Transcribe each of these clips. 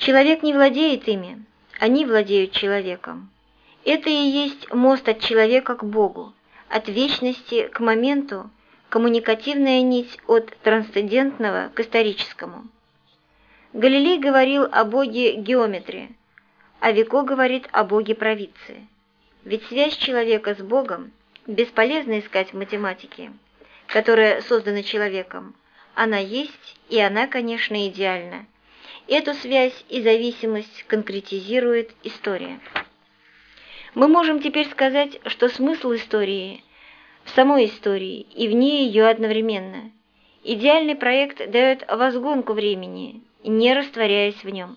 Человек не владеет ими, они владеют человеком. Это и есть мост от человека к Богу, от вечности к моменту, коммуникативная нить от трансцендентного к историческому. Галилей говорил о боге геометрии, а Вико говорит о боге провидции. Ведь связь человека с Богом бесполезно искать в математике, которая создана человеком. Она есть, и она, конечно, идеальна. Эту связь и зависимость конкретизирует история. Мы можем теперь сказать, что смысл истории в самой истории и вне ее одновременно. Идеальный проект дает возгонку времени, не растворяясь в нем.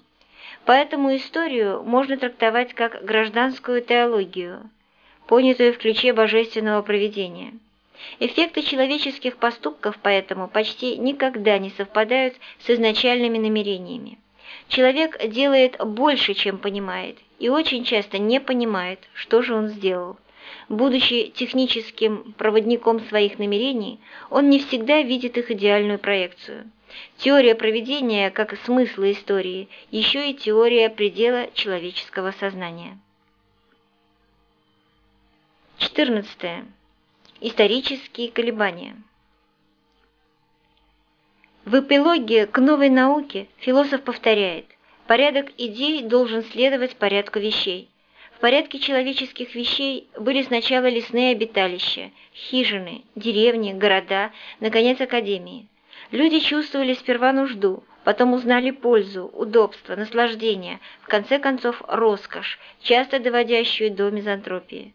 Поэтому историю можно трактовать как гражданскую теологию, понятую в ключе божественного проведения. Эффекты человеческих поступков поэтому почти никогда не совпадают с изначальными намерениями. Человек делает больше, чем понимает, и очень часто не понимает, что же он сделал. Будучи техническим проводником своих намерений, он не всегда видит их идеальную проекцию. Теория проведения, как смысла истории, еще и теория предела человеческого сознания. 14. Исторические колебания. В эпилоге к новой науке философ повторяет, порядок идей должен следовать порядку вещей. В порядке человеческих вещей были сначала лесные обиталища, хижины, деревни, города, наконец, академии. Люди чувствовали сперва нужду, потом узнали пользу, удобство, наслаждение, в конце концов роскошь, часто доводящую до мизантропии.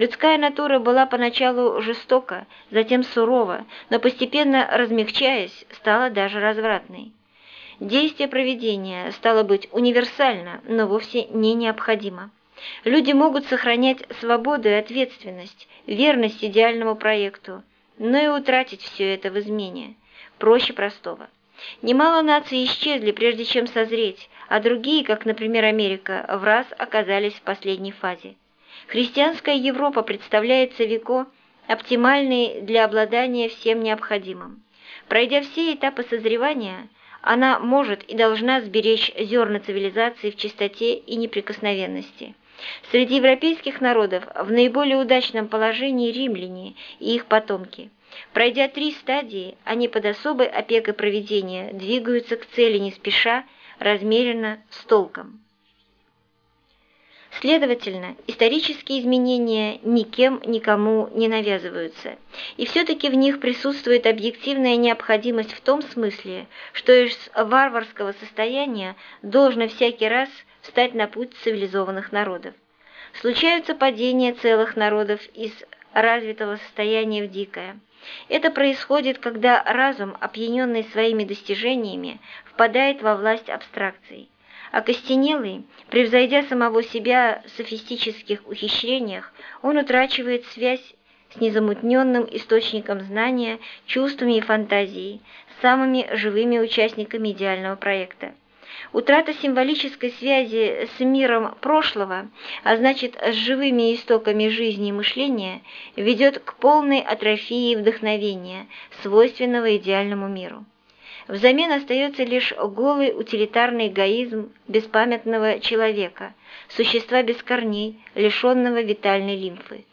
Людская натура была поначалу жестока, затем сурова, но постепенно размягчаясь, стала даже развратной. Действие проведения стало быть универсально, но вовсе не необходимо. Люди могут сохранять свободу и ответственность, верность идеальному проекту, но и утратить все это в измене проще простого. Немало наций исчезли, прежде чем созреть, а другие, как, например, Америка, в раз оказались в последней фазе. Христианская Европа представляется веко оптимальной для обладания всем необходимым. Пройдя все этапы созревания, она может и должна сберечь зерна цивилизации в чистоте и неприкосновенности. Среди европейских народов в наиболее удачном положении римляне и их потомки – Пройдя три стадии, они под особой опекой проведения двигаются к цели не спеша, размеренно, с толком. Следовательно, исторические изменения никем никому не навязываются, и все-таки в них присутствует объективная необходимость в том смысле, что из варварского состояния должно всякий раз встать на путь цивилизованных народов. Случаются падения целых народов из развитого состояния в дикое – это происходит, когда разум, опьяненный своими достижениями, впадает во власть абстракций. Окостенелый, превзойдя самого себя в софистических ухищрениях, он утрачивает связь с незамутненным источником знания, чувствами и фантазией, самыми живыми участниками идеального проекта. Утрата символической связи с миром прошлого, а значит с живыми истоками жизни и мышления, ведет к полной атрофии вдохновения, свойственного идеальному миру. Взамен остается лишь голый утилитарный эгоизм беспамятного человека, существа без корней, лишенного витальной лимфы.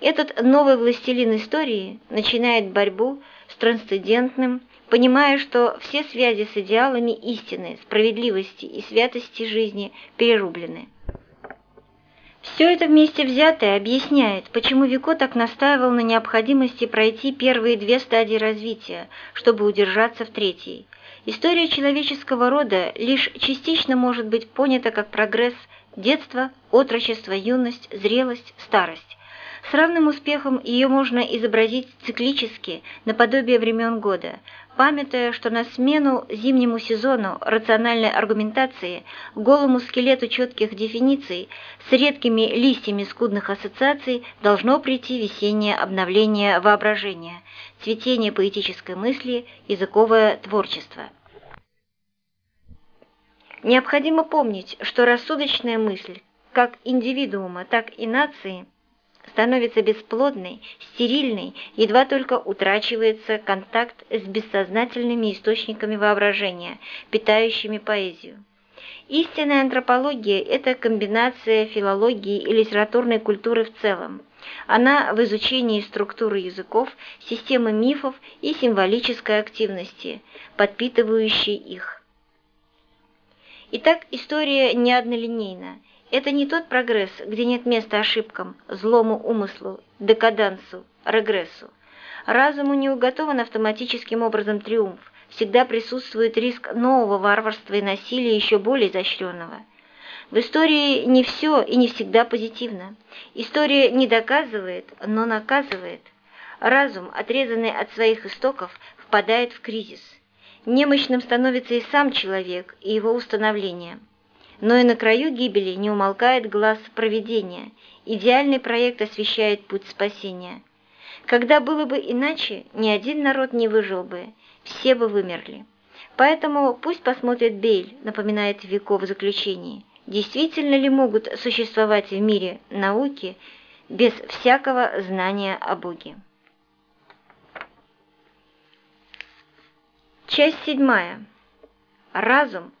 Этот новый властелин истории начинает борьбу с трансцендентным, понимая, что все связи с идеалами истины, справедливости и святости жизни перерублены. Все это вместе взятое объясняет, почему Вико так настаивал на необходимости пройти первые две стадии развития, чтобы удержаться в третьей. История человеческого рода лишь частично может быть понята как прогресс детства, отрочество, юность, зрелость, старость. С равным успехом ее можно изобразить циклически, наподобие времен года, памятая, что на смену зимнему сезону рациональной аргументации, голому скелету четких дефиниций, с редкими листьями скудных ассоциаций должно прийти весеннее обновление воображения, цветение поэтической мысли, языковое творчество. Необходимо помнить, что рассудочная мысль, как индивидуума, так и нации – становится бесплодной, стерильной, едва только утрачивается контакт с бессознательными источниками воображения, питающими поэзию. Истинная антропология – это комбинация филологии и литературной культуры в целом. Она в изучении структуры языков, системы мифов и символической активности, подпитывающей их. Итак, история не однолинейна. Это не тот прогресс, где нет места ошибкам, злому умыслу, декадансу, регрессу. Разуму не уготован автоматическим образом триумф, всегда присутствует риск нового варварства и насилия еще более изощренного. В истории не все и не всегда позитивно. История не доказывает, но наказывает. Разум, отрезанный от своих истоков, впадает в кризис. Немощным становится и сам человек, и его установление. Но и на краю гибели не умолкает глаз провидения. Идеальный проект освещает путь спасения. Когда было бы иначе, ни один народ не выжил бы, все бы вымерли. Поэтому пусть посмотрит Бейль, напоминает веков в заключении, действительно ли могут существовать в мире науки без всякого знания о Боге. Часть седьмая. Разум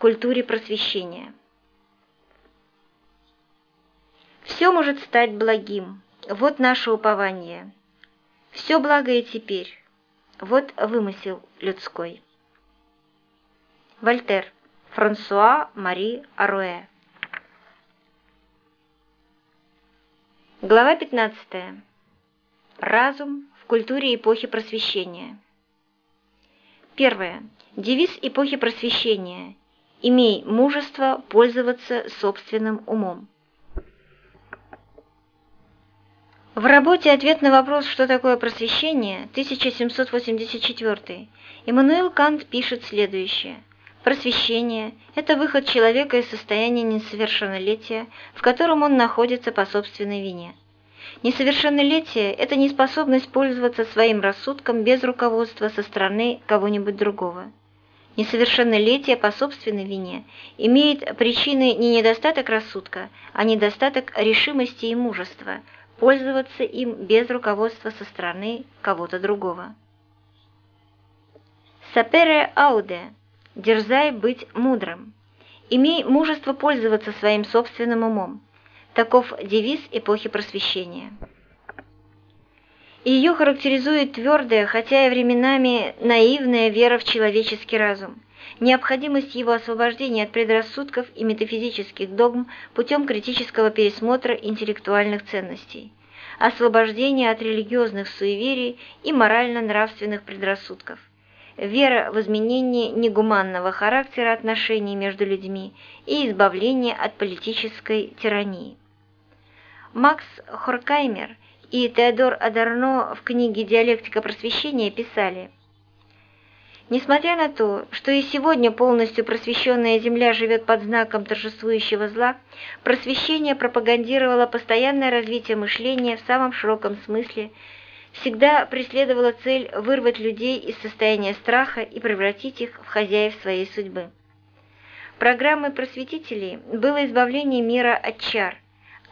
культуре просвещения. Все может стать благим. Вот наше упование. Все благое теперь. Вот вымысел людской. Вольтер. Франсуа Мари Аруэ. Глава 15. Разум в культуре эпохи Просвещения. Первое. Девиз эпохи Просвещения. Имей мужество пользоваться собственным умом. В работе «Ответ на вопрос, что такое просвещение» 1784 Иммануил Кант пишет следующее. Просвещение – это выход человека из состояния несовершеннолетия, в котором он находится по собственной вине. Несовершеннолетие – это неспособность пользоваться своим рассудком без руководства со стороны кого-нибудь другого. Несовершеннолетие по собственной вине имеет причины не недостаток рассудка, а недостаток решимости и мужества – пользоваться им без руководства со стороны кого-то другого. Сапере ауде – дерзай быть мудрым. Имей мужество пользоваться своим собственным умом. Таков девиз эпохи Просвещения. Ее характеризует твердая, хотя и временами наивная вера в человеческий разум, необходимость его освобождения от предрассудков и метафизических догм путем критического пересмотра интеллектуальных ценностей, освобождение от религиозных суеверий и морально-нравственных предрассудков, вера в изменение негуманного характера отношений между людьми и избавление от политической тирании. Макс Хоркаймер и Теодор Адарно в книге «Диалектика просвещения» писали – Несмотря на то, что и сегодня полностью просвещенная Земля живет под знаком торжествующего зла, просвещение пропагандировало постоянное развитие мышления в самом широком смысле, всегда преследовало цель вырвать людей из состояния страха и превратить их в хозяев своей судьбы. Программой просветителей было избавление мира от чар.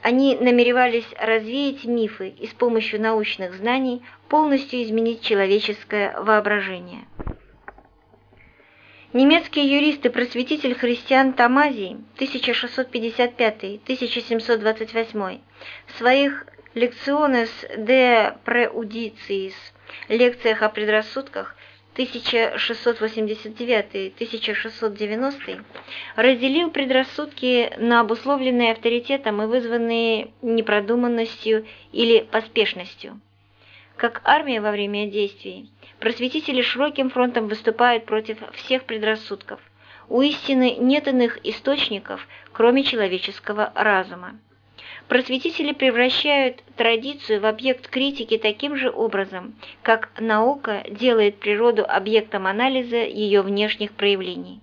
Они намеревались развеять мифы и с помощью научных знаний полностью изменить человеческое воображение. Немецкий юрист и просветитель христиан Тамазий 1655-1728 в своих «Lectiones de Preudiciis» лекциях о предрассудках 1689-1690 разделил предрассудки на обусловленные авторитетом и вызванные непродуманностью или поспешностью. Как армия во время действий, Просветители широким фронтом выступают против всех предрассудков. У истины нет иных источников, кроме человеческого разума. Просветители превращают традицию в объект критики таким же образом, как наука делает природу объектом анализа ее внешних проявлений.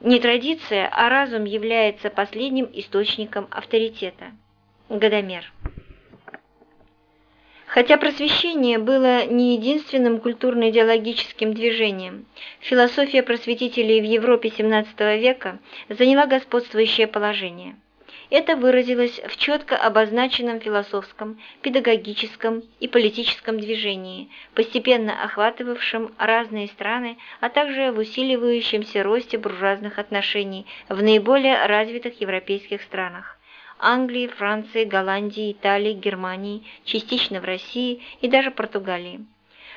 Не традиция, а разум является последним источником авторитета. Годомер. Хотя просвещение было не единственным культурно-идеологическим движением, философия просветителей в Европе XVII века заняла господствующее положение. Это выразилось в четко обозначенном философском, педагогическом и политическом движении, постепенно охватывавшем разные страны, а также в усиливающемся росте буржуазных отношений в наиболее развитых европейских странах. Англии, Франции, Голландии, Италии, Германии, частично в России и даже Португалии.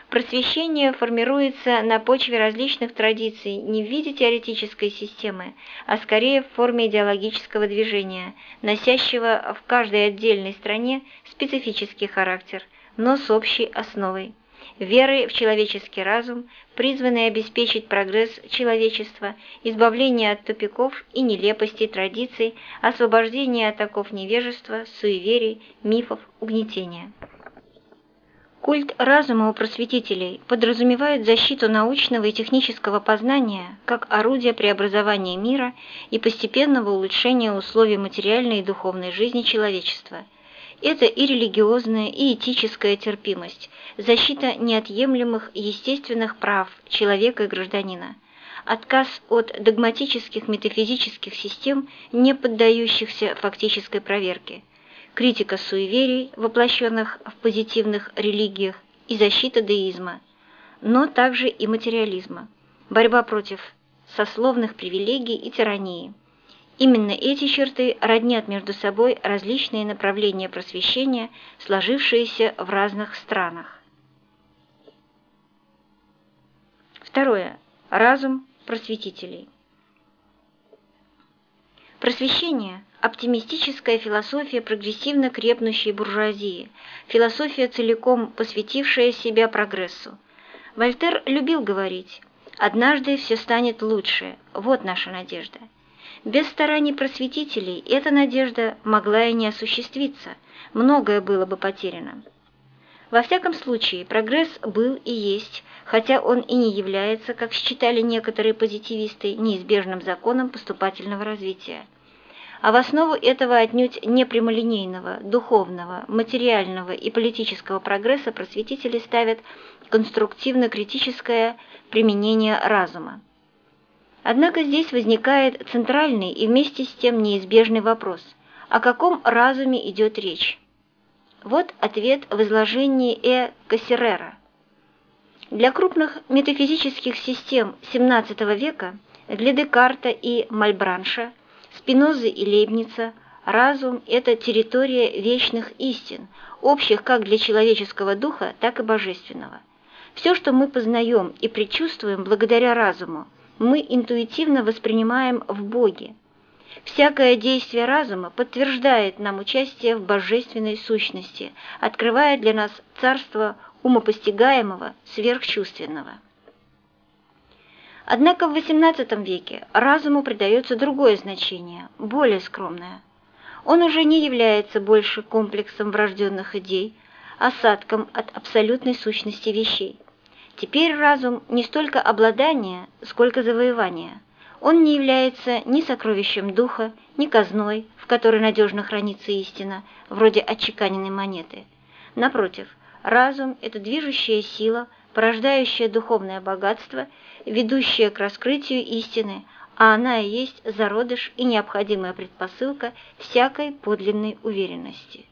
Просвещение формируется на почве различных традиций не в виде теоретической системы, а скорее в форме идеологического движения, носящего в каждой отдельной стране специфический характер, но с общей основой верой в человеческий разум, призванной обеспечить прогресс человечества, избавление от тупиков и нелепостей традиций, освобождение от оков невежества, суеверий, мифов, угнетения. Культ разума у просветителей подразумевает защиту научного и технического познания как орудия преобразования мира и постепенного улучшения условий материальной и духовной жизни человечества. Это и религиозная, и этическая терпимость, защита неотъемлемых естественных прав человека и гражданина, отказ от догматических метафизических систем, не поддающихся фактической проверке – критика суеверий, воплощенных в позитивных религиях, и защита деизма, но также и материализма, борьба против сословных привилегий и тирании. Именно эти черты роднят между собой различные направления просвещения, сложившиеся в разных странах. Второе. Разум просветителей. Просвещение – оптимистическая философия прогрессивно крепнущей буржуазии, философия, целиком посвятившая себя прогрессу. Вольтер любил говорить «Однажды все станет лучше, вот наша надежда». Без стараний просветителей эта надежда могла и не осуществиться, многое было бы потеряно. Во всяком случае, прогресс был и есть, хотя он и не является, как считали некоторые позитивисты, неизбежным законом поступательного развития. А в основу этого отнюдь не прямолинейного, духовного, материального и политического прогресса просветители ставят конструктивно-критическое применение разума. Однако здесь возникает центральный и вместе с тем неизбежный вопрос – о каком разуме идет речь? Вот ответ в изложении Э. Кассерера. Для крупных метафизических систем XVII века, для Декарта и Мальбранша, Спинозы и Лейбница, разум – это территория вечных истин, общих как для человеческого духа, так и божественного. Все, что мы познаем и предчувствуем благодаря разуму, мы интуитивно воспринимаем в Боге – Всякое действие разума подтверждает нам участие в божественной сущности, открывая для нас царство умопостигаемого, сверхчувственного. Однако в XVIII веке разуму придается другое значение, более скромное. Он уже не является больше комплексом врожденных идей, осадком от абсолютной сущности вещей. Теперь разум не столько обладание, сколько завоевание – он не является ни сокровищем духа, ни казной, в которой надежно хранится истина, вроде отчеканенной монеты. Напротив, разум – это движущая сила, порождающая духовное богатство, ведущая к раскрытию истины, а она и есть зародыш и необходимая предпосылка всякой подлинной уверенности.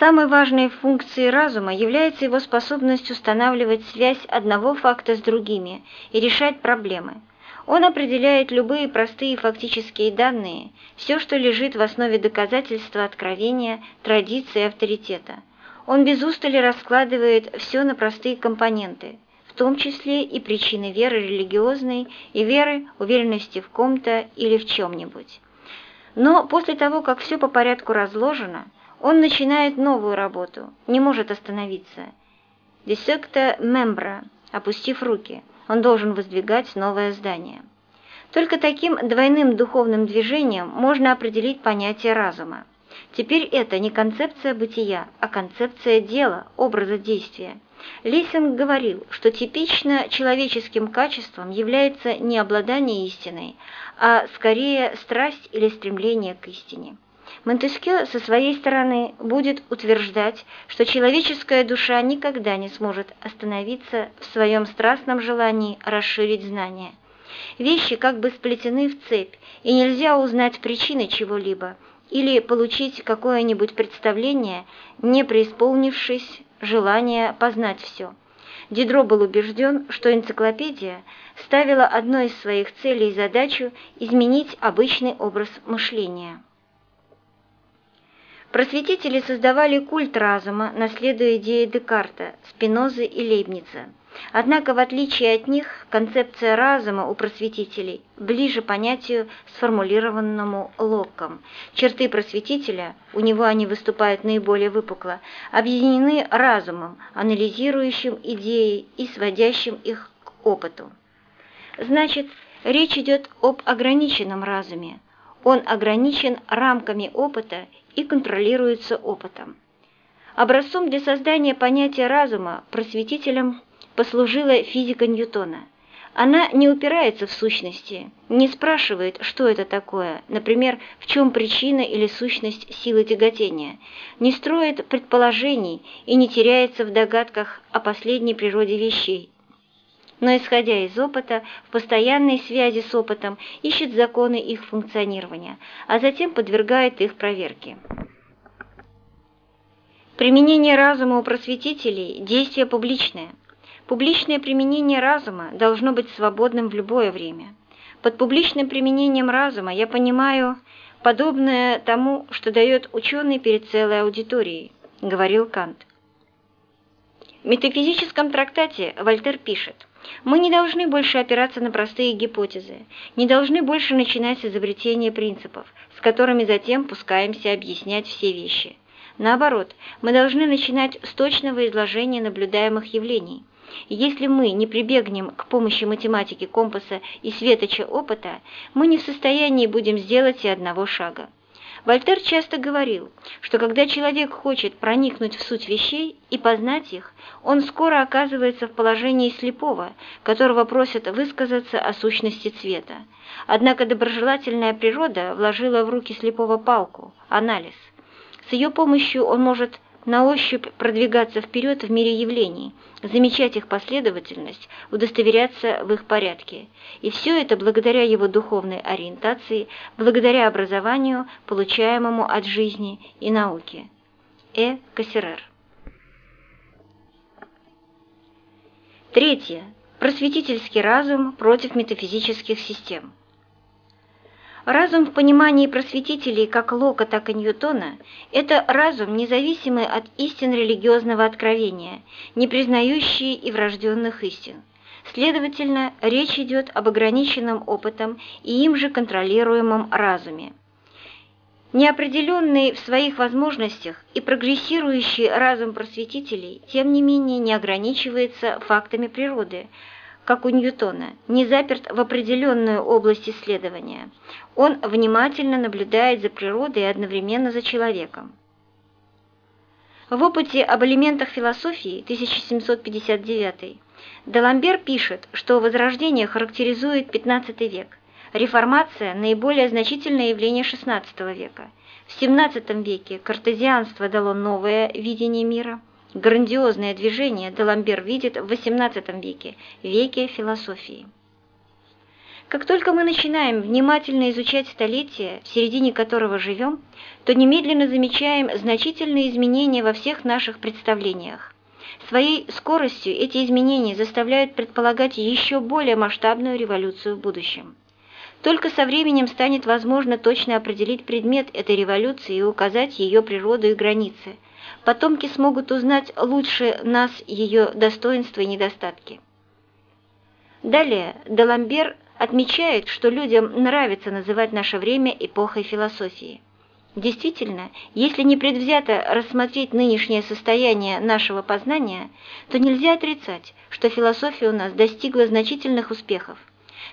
Самой важной функцией разума является его способность устанавливать связь одного факта с другими и решать проблемы. Он определяет любые простые фактические данные, все, что лежит в основе доказательства откровения, традиции авторитета. Он без устали раскладывает все на простые компоненты, в том числе и причины веры религиозной и веры уверенности в ком-то или в чем-нибудь. Но после того, как все по порядку разложено, он начинает новую работу, не может остановиться. Десекта мембра, опустив руки, он должен воздвигать новое здание. Только таким двойным духовным движением можно определить понятие разума. Теперь это не концепция бытия, а концепция дела, образа действия. Лисинг говорил, что типично человеческим качеством является не обладание истиной, а скорее страсть или стремление к истине. Монтескье со своей стороны будет утверждать, что человеческая душа никогда не сможет остановиться в своем страстном желании расширить знания. Вещи как бы сплетены в цепь, и нельзя узнать причины чего-либо или получить какое-нибудь представление, не преисполнившись желания познать все. Дидро был убежден, что энциклопедия ставила одной из своих целей задачу изменить обычный образ мышления. Просветители создавали культ разума, наследуя идеи Декарта, Спинозы и Лейбница. Однако, в отличие от них, концепция разума у просветителей ближе понятию, сформулированному Локком. Черты просветителя, у него они выступают наиболее выпукло, объединены разумом, анализирующим идеи и сводящим их к опыту. Значит, речь идет об ограниченном разуме. Он ограничен рамками опыта и контролируется опытом. Образцом для создания понятия разума просветителем послужила физика Ньютона. Она не упирается в сущности, не спрашивает, что это такое, например, в чем причина или сущность силы тяготения, не строит предположений и не теряется в догадках о последней природе вещей. Но, исходя из опыта, в постоянной связи с опытом ищет законы их функционирования, а затем подвергает их проверке. Применение разума у просветителей – действие публичное. Публичное применение разума должно быть свободным в любое время. Под публичным применением разума я понимаю подобное тому, что дает ученый перед целой аудиторией, говорил Кант. В метафизическом трактате Вольтер пишет, «Мы не должны больше опираться на простые гипотезы, не должны больше начинать с изобретения принципов, с которыми затем пускаемся объяснять все вещи. Наоборот, мы должны начинать с точного изложения наблюдаемых явлений, если мы не прибегнем к помощи математики, компаса и светоча опыта, мы не в состоянии будем сделать и одного шага. Вольтер часто говорил, что когда человек хочет проникнуть в суть вещей и познать их, он скоро оказывается в положении слепого, которого просят высказаться о сущности цвета. Однако доброжелательная природа вложила в руки слепого палку – анализ. С ее помощью он может на ощупь продвигаться вперед в мире явлений, замечать их последовательность, удостоверяться в их порядке. И все это благодаря его духовной ориентации, благодаря образованию, получаемому от жизни и науки. Э. Кассерер. Третье. Просветительский разум против метафизических систем. Разум в понимании просветителей как Лока, так и Ньютона – это разум, независимый от истин религиозного откровения, не признающий и врожденных истин. Следовательно, речь идет об ограниченном опытом и им же контролируемом разуме. Неопределенный в своих возможностях и прогрессирующий разум просветителей, тем не менее, не ограничивается фактами природы – как у Ньютона, не заперт в определенную область исследования. Он внимательно наблюдает за природой и одновременно за человеком. В опыте об элементах философии 1759 Даламбер пишет, что Возрождение характеризует XV век, реформация – наиболее значительное явление XVI века. В XVII веке картезианство дало новое видение мира – Грандиозное движение Даламбер видит в XVIII веке, веке философии. Как только мы начинаем внимательно изучать столетие, в середине которого живем, то немедленно замечаем значительные изменения во всех наших представлениях. Своей скоростью эти изменения заставляют предполагать еще более масштабную революцию в будущем. Только со временем станет возможно точно определить предмет этой революции и указать ее природу и границы – потомки смогут узнать лучше нас ее достоинства и недостатки. Далее Даламбер отмечает, что людям нравится называть наше время эпохой философии. Действительно, если непредвзято рассмотреть нынешнее состояние нашего познания, то нельзя отрицать, что философия у нас достигла значительных успехов.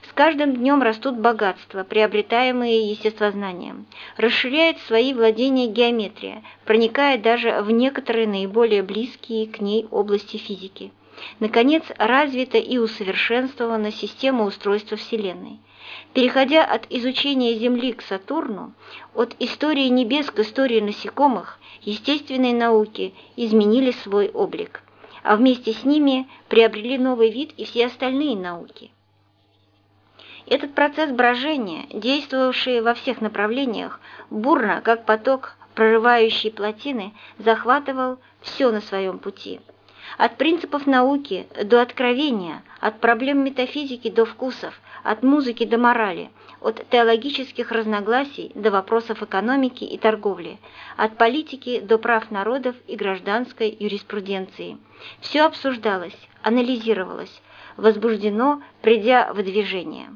С каждым днем растут богатства, приобретаемые естествознанием. Расширяет свои владения геометрия, проникая даже в некоторые наиболее близкие к ней области физики. Наконец, развита и усовершенствована система устройства Вселенной. Переходя от изучения Земли к Сатурну, от истории небес к истории насекомых, естественные науки изменили свой облик, а вместе с ними приобрели новый вид и все остальные науки. Этот процесс брожения, действовавший во всех направлениях, бурно, как поток прорывающий плотины, захватывал все на своем пути. От принципов науки до откровения, от проблем метафизики до вкусов, от музыки до морали, от теологических разногласий до вопросов экономики и торговли, от политики до прав народов и гражданской юриспруденции. Все обсуждалось, анализировалось, возбуждено, придя в движение.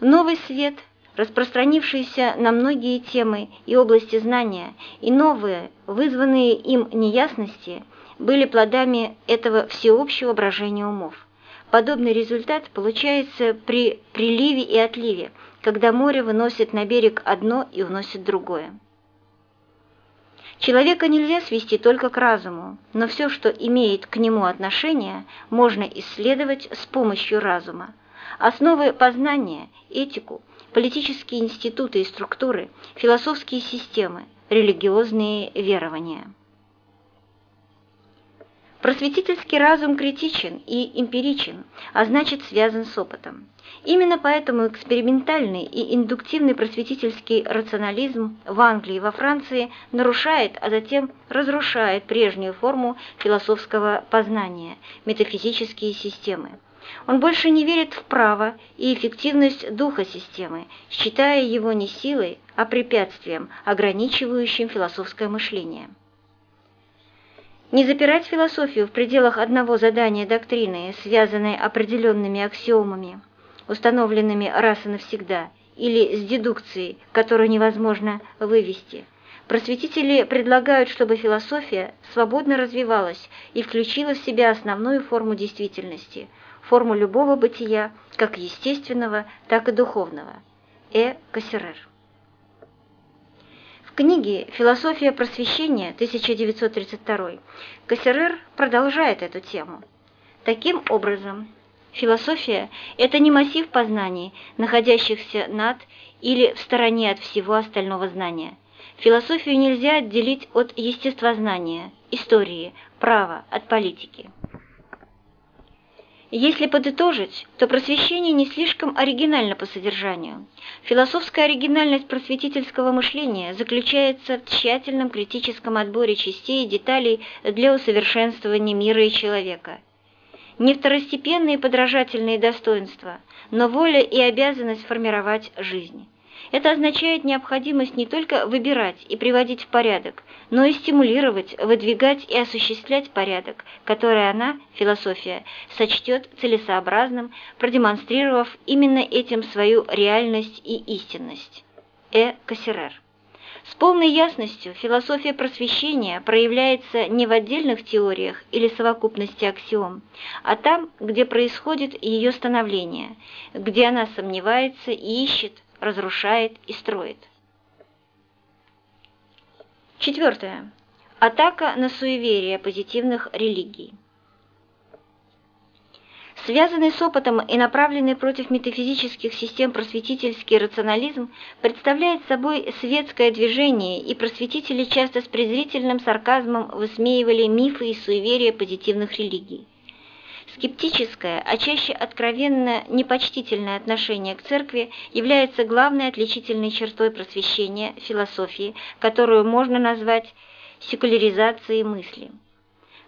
Новый свет, распространившийся на многие темы и области знания, и новые, вызванные им неясности, были плодами этого всеобщего брожения умов. Подобный результат получается при приливе и отливе, когда море выносит на берег одно и уносит другое. Человека нельзя свести только к разуму, но все, что имеет к нему отношение, можно исследовать с помощью разума. Основы познания, этику, политические институты и структуры, философские системы, религиозные верования. Просветительский разум критичен и эмпиричен, а значит связан с опытом. Именно поэтому экспериментальный и индуктивный просветительский рационализм в Англии и во Франции нарушает, а затем разрушает прежнюю форму философского познания – метафизические системы. Он больше не верит в право и эффективность духа системы, считая его не силой, а препятствием, ограничивающим философское мышление. Не запирать философию в пределах одного задания доктрины, связанной определенными аксиомами, установленными раз и навсегда, или с дедукцией, которую невозможно вывести. Просветители предлагают, чтобы философия свободно развивалась и включила в себя основную форму действительности – форму любого бытия, как естественного, так и духовного. Э. Кассерер. В книге «Философия просвещения» 1932 Кассерер продолжает эту тему. Таким образом, философия – это не массив познаний, находящихся над или в стороне от всего остального знания. Философию нельзя отделить от естествознания, истории, права, от политики. Если подытожить, то просвещение не слишком оригинально по содержанию. Философская оригинальность просветительского мышления заключается в тщательном критическом отборе частей и деталей для усовершенствования мира и человека. Не второстепенные подражательные достоинства, но воля и обязанность формировать жизнь. Это означает необходимость не только выбирать и приводить в порядок, но и стимулировать, выдвигать и осуществлять порядок, который она, философия, сочтет целесообразным, продемонстрировав именно этим свою реальность и истинность. Э. Кассерер. С полной ясностью философия просвещения проявляется не в отдельных теориях или совокупности аксиом, а там, где происходит ее становление, где она сомневается и ищет, разрушает и строит. Четвертое. Атака на суеверие позитивных религий. Связанный с опытом и направленный против метафизических систем просветительский рационализм представляет собой светское движение, и просветители часто с презрительным сарказмом высмеивали мифы и суеверия позитивных религий. Скептическое, а чаще откровенно непочтительное отношение к церкви является главной отличительной чертой просвещения, философии, которую можно назвать секуляризацией мысли.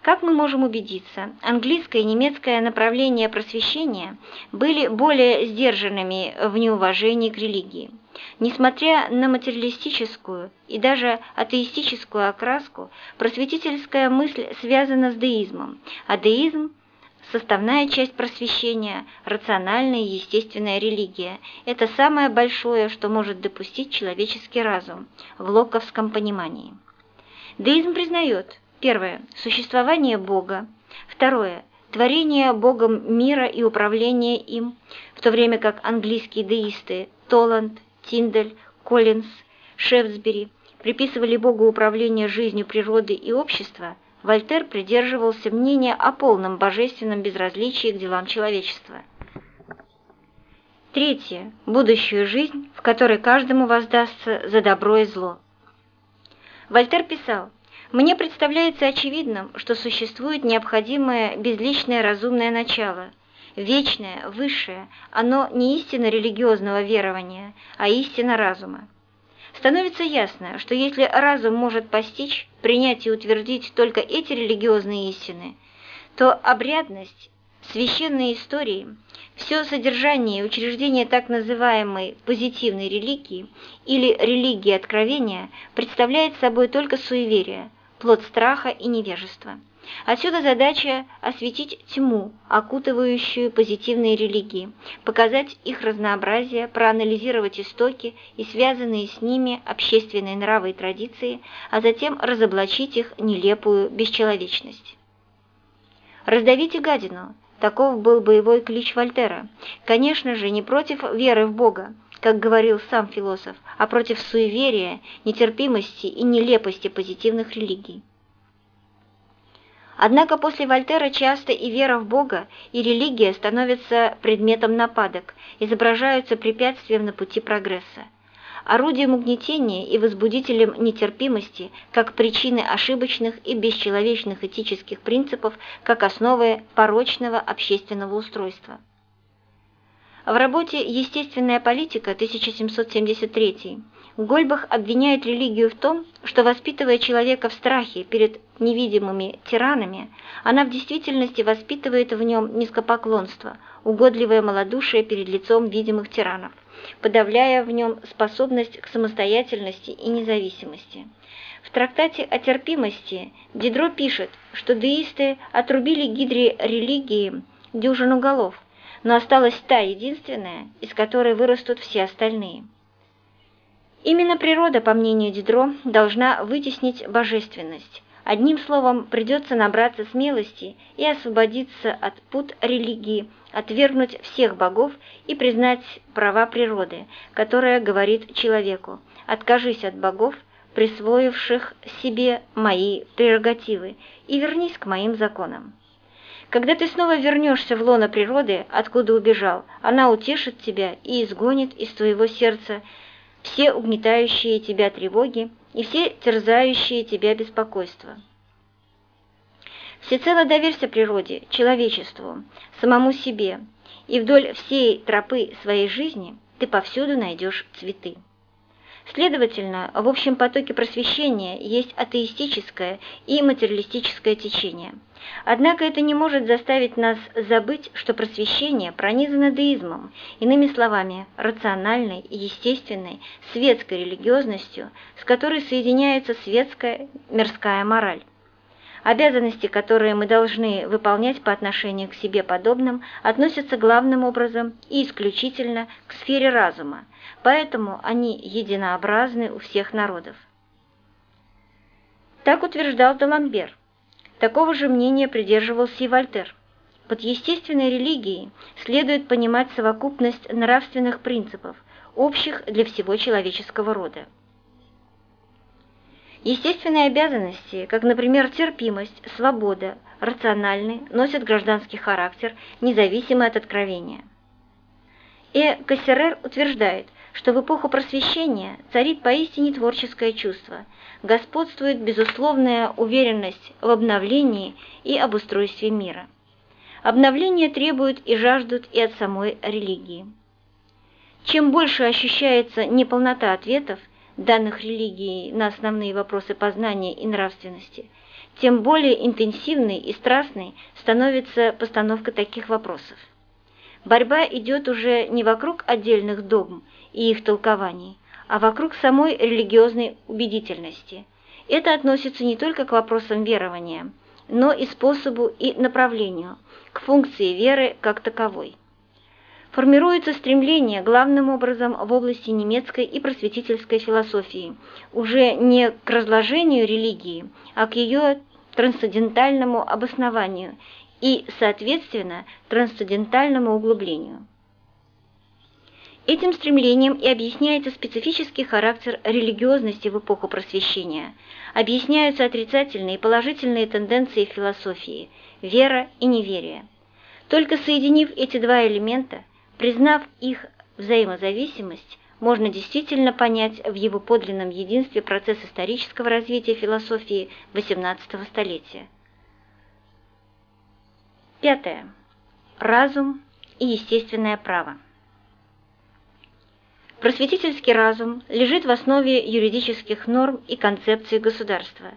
Как мы можем убедиться, английское и немецкое направления просвещения были более сдержанными в неуважении к религии. Несмотря на материалистическую и даже атеистическую окраску, просветительская мысль связана с деизмом, а деизм составная часть просвещения, рациональная и естественная религия. Это самое большое, что может допустить человеческий разум в локовском понимании. Деизм признает, первое, существование Бога, второе, творение Богом мира и управление им, в то время как английские деисты Толланд, Тиндель, Коллинз, Шефсбери приписывали Богу управление жизнью природы и общества – Вольтер придерживался мнения о полном божественном безразличии к делам человечества. Третье. Будущую жизнь, в которой каждому воздастся за добро и зло. Вольтер писал, «Мне представляется очевидным, что существует необходимое безличное разумное начало. вечное, высшее, оно не истина религиозного верования, а истина разума. Становится ясно, что если разум может постичь, принять и утвердить только эти религиозные истины, то обрядность, священные истории, все содержание и учреждение так называемой позитивной религии или религии откровения представляет собой только суеверие, плод страха и невежества. Отсюда задача осветить тьму, окутывающую позитивные религии, показать их разнообразие, проанализировать истоки и связанные с ними общественные нравы и традиции, а затем разоблачить их нелепую бесчеловечность. «Раздавите гадину» – таков был боевой клич Вольтера. Конечно же, не против веры в Бога, как говорил сам философ, а против суеверия, нетерпимости и нелепости позитивных религий. Однако после Вольтера часто и вера в Бога, и религия становятся предметом нападок, изображаются препятствием на пути прогресса. Орудием угнетения и возбудителем нетерпимости, как причины ошибочных и бесчеловечных этических принципов, как основы порочного общественного устройства. В работе «Естественная политика» 1773 Гольбах обвиняет религию в том, что, воспитывая человека в страхе перед невидимыми тиранами, она в действительности воспитывает в нем низкопоклонство, угодливое малодушие перед лицом видимых тиранов, подавляя в нем способность к самостоятельности и независимости. В трактате о терпимости Дидро пишет, что деисты отрубили гидре религии дюжину голов, но осталась та единственная, из которой вырастут все остальные – Именно природа, по мнению Дидро, должна вытеснить божественность. Одним словом, придется набраться смелости и освободиться от пут религии, отвергнуть всех богов и признать права природы, которая говорит человеку «откажись от богов, присвоивших себе мои прерогативы, и вернись к моим законам». Когда ты снова вернешься в лоно природы, откуда убежал, она утешит тебя и изгонит из твоего сердца все угнетающие тебя тревоги и все терзающие тебя беспокойства. Всецело доверься природе, человечеству, самому себе, и вдоль всей тропы своей жизни ты повсюду найдешь цветы. Следовательно, в общем потоке просвещения есть атеистическое и материалистическое течение. Однако это не может заставить нас забыть, что просвещение пронизано деизмом, иными словами, рациональной, естественной, светской религиозностью, с которой соединяется светская мирская мораль. Обязанности, которые мы должны выполнять по отношению к себе подобным, относятся главным образом и исключительно к сфере разума, поэтому они единообразны у всех народов. Так утверждал Даламбер. Такого же мнения придерживался и Вольтер. Под естественной религией следует понимать совокупность нравственных принципов, общих для всего человеческого рода. Естественные обязанности, как, например, терпимость, свобода, рациональны, носят гражданский характер, независимый от откровения. Э. Кассерер утверждает, что в эпоху просвещения царит поистине творческое чувство, господствует безусловная уверенность в обновлении и обустройстве мира. Обновление требуют и жаждут и от самой религии. Чем больше ощущается неполнота ответов, данных религией на основные вопросы познания и нравственности, тем более интенсивной и страстной становится постановка таких вопросов. Борьба идет уже не вокруг отдельных догм и их толкований, а вокруг самой религиозной убедительности. Это относится не только к вопросам верования, но и способу и направлению, к функции веры как таковой формируется стремление главным образом в области немецкой и просветительской философии, уже не к разложению религии, а к ее трансцендентальному обоснованию и, соответственно, трансцендентальному углублению. Этим стремлением и объясняется специфический характер религиозности в эпоху просвещения, объясняются отрицательные и положительные тенденции философии – вера и неверие. Только соединив эти два элемента – Признав их взаимозависимость, можно действительно понять в его подлинном единстве процесс исторического развития философии XVIII столетия. Пятое. Разум и естественное право. Просветительский разум лежит в основе юридических норм и концепции государства.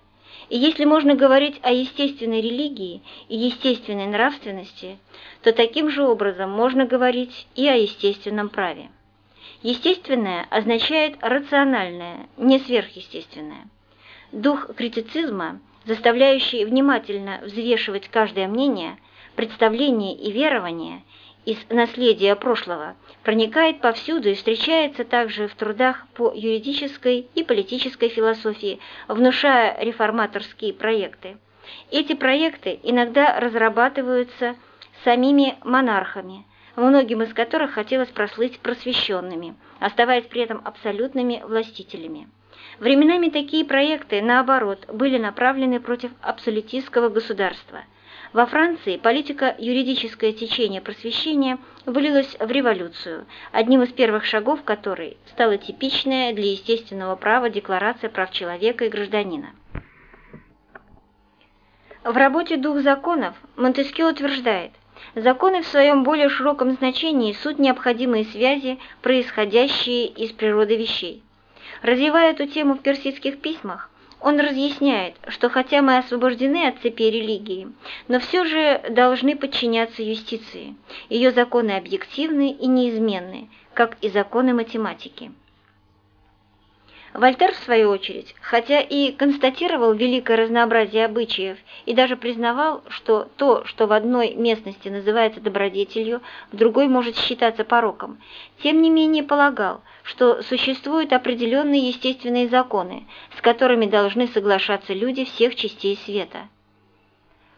И если можно говорить о естественной религии и естественной нравственности, то таким же образом можно говорить и о естественном праве. Естественное означает рациональное, не сверхъестественное. Дух критицизма, заставляющий внимательно взвешивать каждое мнение, представление и верование из наследия прошлого, проникает повсюду и встречается также в трудах по юридической и политической философии, внушая реформаторские проекты. Эти проекты иногда разрабатываются самими монархами, многим из которых хотелось прослыть просвещенными, оставаясь при этом абсолютными властителями. Временами такие проекты, наоборот, были направлены против абсолютистского государства. Во Франции политика-юридическое течение просвещения вылилось в революцию, одним из первых шагов которой стала типичная для естественного права Декларация прав человека и гражданина. В работе «Дух законов» Монтескье утверждает, Законы в своем более широком значении – суть необходимые связи, происходящие из природы вещей. Развивая эту тему в персидских письмах, он разъясняет, что хотя мы освобождены от цепи религии, но все же должны подчиняться юстиции. Ее законы объективны и неизменны, как и законы математики. Вольтер, в свою очередь, хотя и констатировал великое разнообразие обычаев и даже признавал, что то, что в одной местности называется добродетелью, в другой может считаться пороком, тем не менее полагал, что существуют определенные естественные законы, с которыми должны соглашаться люди всех частей света.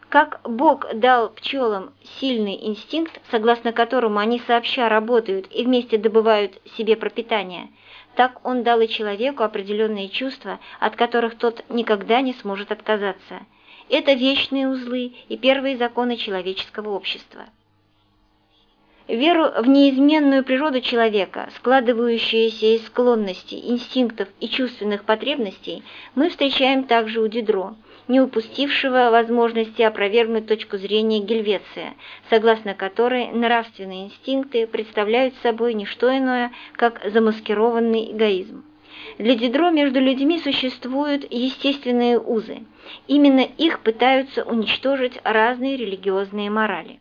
Как Бог дал пчелам сильный инстинкт, согласно которому они сообща работают и вместе добывают себе пропитание – так он дал и человеку определенные чувства, от которых тот никогда не сможет отказаться. Это вечные узлы и первые законы человеческого общества. Веру в неизменную природу человека, складывающуюся из склонностей, инстинктов и чувственных потребностей, мы встречаем также у Дидро – не упустившего возможности опровергнуть точку зрения Гельвеция, согласно которой нравственные инстинкты представляют собой не что иное, как замаскированный эгоизм. Для Дидро между людьми существуют естественные узы. Именно их пытаются уничтожить разные религиозные морали.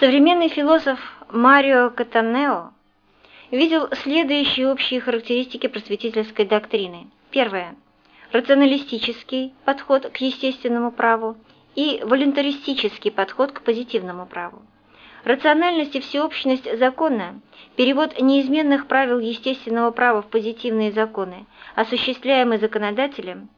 Современный философ Марио Катанео видел следующие общие характеристики просветительской доктрины. Первое. Рационалистический подход к естественному праву и волюнтаристический подход к позитивному праву. Рациональность и всеобщность закона – перевод неизменных правил естественного права в позитивные законы, осуществляемый законодателем.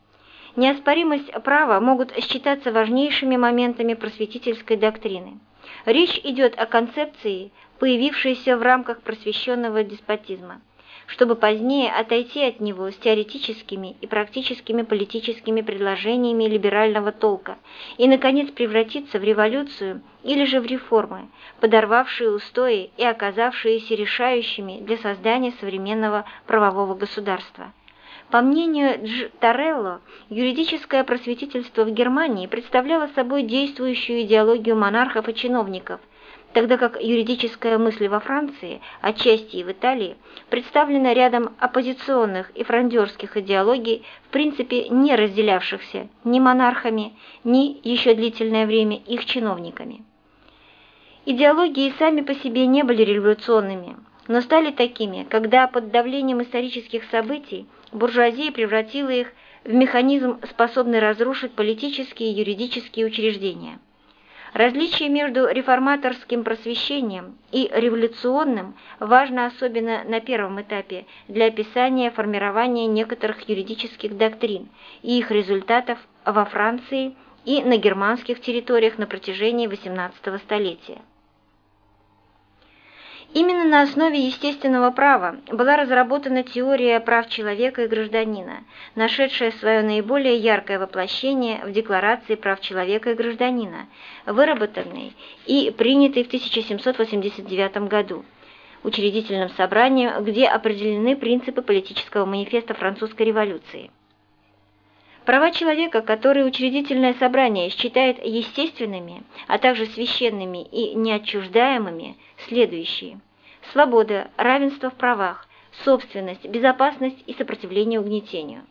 Неоспоримость права могут считаться важнейшими моментами просветительской доктрины. Речь идет о концепции, появившейся в рамках просвещенного деспотизма – чтобы позднее отойти от него с теоретическими и практическими политическими предложениями либерального толка и, наконец, превратиться в революцию или же в реформы, подорвавшие устои и оказавшиеся решающими для создания современного правового государства. По мнению Дж. Торелло, юридическое просветительство в Германии представляло собой действующую идеологию монархов и чиновников – тогда как юридическая мысль во Франции, отчасти и в Италии, представлена рядом оппозиционных и фрондерских идеологий, в принципе не разделявшихся ни монархами, ни еще длительное время их чиновниками. Идеологии сами по себе не были революционными, но стали такими, когда под давлением исторических событий буржуазия превратила их в механизм, способный разрушить политические и юридические учреждения. Различие между реформаторским просвещением и революционным важно особенно на первом этапе для описания формирования некоторых юридических доктрин и их результатов во Франции и на германских территориях на протяжении XVIII столетия. Именно на основе естественного права была разработана теория прав человека и гражданина, нашедшая свое наиболее яркое воплощение в Декларации прав человека и гражданина, выработанной и принятой в 1789 году учредительным собранием, где определены принципы политического манифеста французской революции. Права человека, которые учредительное собрание считает естественными, а также священными и неотчуждаемыми, следующие. Свобода, равенство в правах, собственность, безопасность и сопротивление угнетению.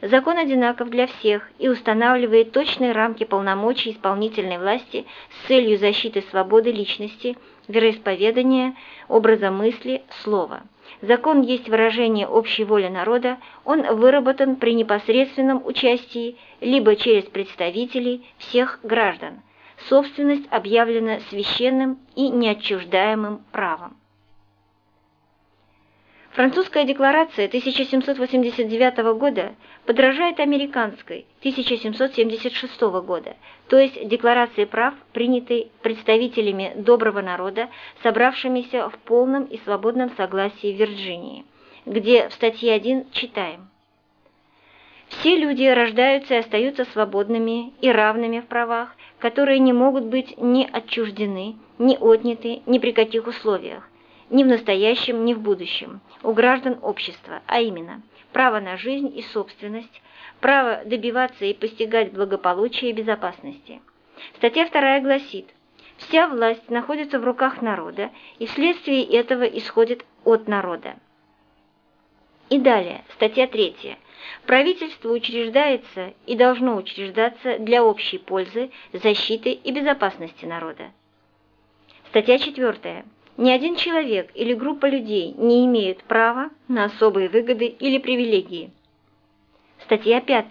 Закон одинаков для всех и устанавливает точные рамки полномочий исполнительной власти с целью защиты свободы личности, вероисповедания, образа мысли, слова. Закон есть выражение общей воли народа, он выработан при непосредственном участии либо через представителей всех граждан. Собственность объявлена священным и неотчуждаемым правом. Французская декларация 1789 года подражает американской 1776 года, то есть декларации прав, принятой представителями доброго народа, собравшимися в полном и свободном согласии в Вирджинии, где в статье 1 читаем. «Все люди рождаются и остаются свободными и равными в правах, которые не могут быть ни отчуждены, ни отняты ни при каких условиях, ни в настоящем, ни в будущем, у граждан общества, а именно право на жизнь и собственность, право добиваться и постигать благополучия и безопасности. Статья 2 гласит, вся власть находится в руках народа и вследствие этого исходит от народа. И далее, статья 3. Правительство учреждается и должно учреждаться для общей пользы, защиты и безопасности народа. Статья 4. Ни один человек или группа людей не имеют права на особые выгоды или привилегии. Статья 5.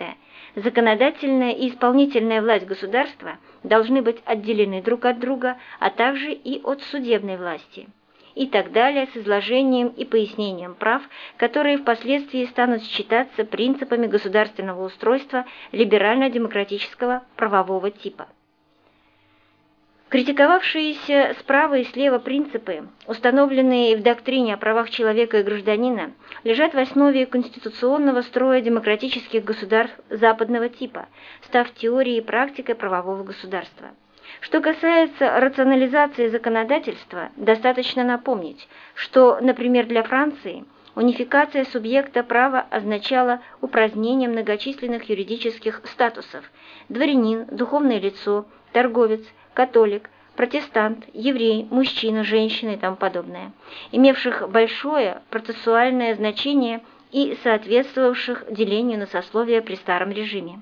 Законодательная и исполнительная власть государства должны быть отделены друг от друга, а также и от судебной власти. И так далее с изложением и пояснением прав, которые впоследствии станут считаться принципами государственного устройства либерально-демократического правового типа. Критиковавшиеся справа и слева принципы, установленные в доктрине о правах человека и гражданина, лежат в основе конституционного строя демократических государств западного типа, став теорией и практикой правового государства. Что касается рационализации законодательства, достаточно напомнить, что, например, для Франции унификация субъекта права означала упразднение многочисленных юридических статусов – дворянин, духовное лицо, торговец – католик, протестант, еврей, мужчина, женщина и тому подобное, имевших большое процессуальное значение и соответствовавших делению на сословия при старом режиме.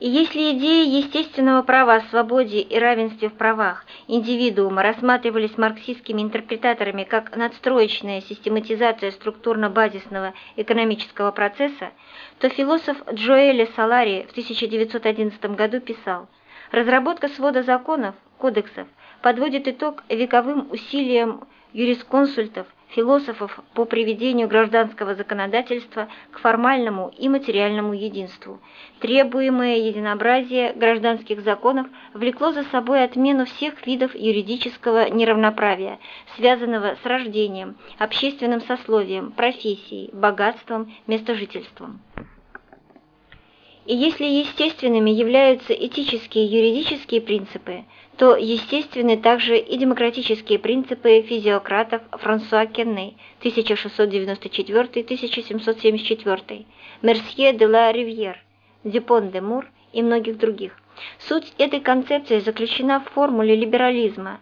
И если идеи естественного права о свободе и равенстве в правах индивидуума рассматривались марксистскими интерпретаторами как надстроечная систематизация структурно-базисного экономического процесса, то философ Джоэля Салари в 1911 году писал – Разработка свода законов, кодексов, подводит итог вековым усилиям юрисконсультов, философов по приведению гражданского законодательства к формальному и материальному единству. Требуемое единообразие гражданских законов влекло за собой отмену всех видов юридического неравноправия, связанного с рождением, общественным сословием, профессией, богатством, местожительством. И если естественными являются этические и юридические принципы, то естественны также и демократические принципы физиократов Франсуа Кенне 1694-1774, Мерсье де ла Ривьер, Дюпон де Мур и многих других. Суть этой концепции заключена в формуле либерализма,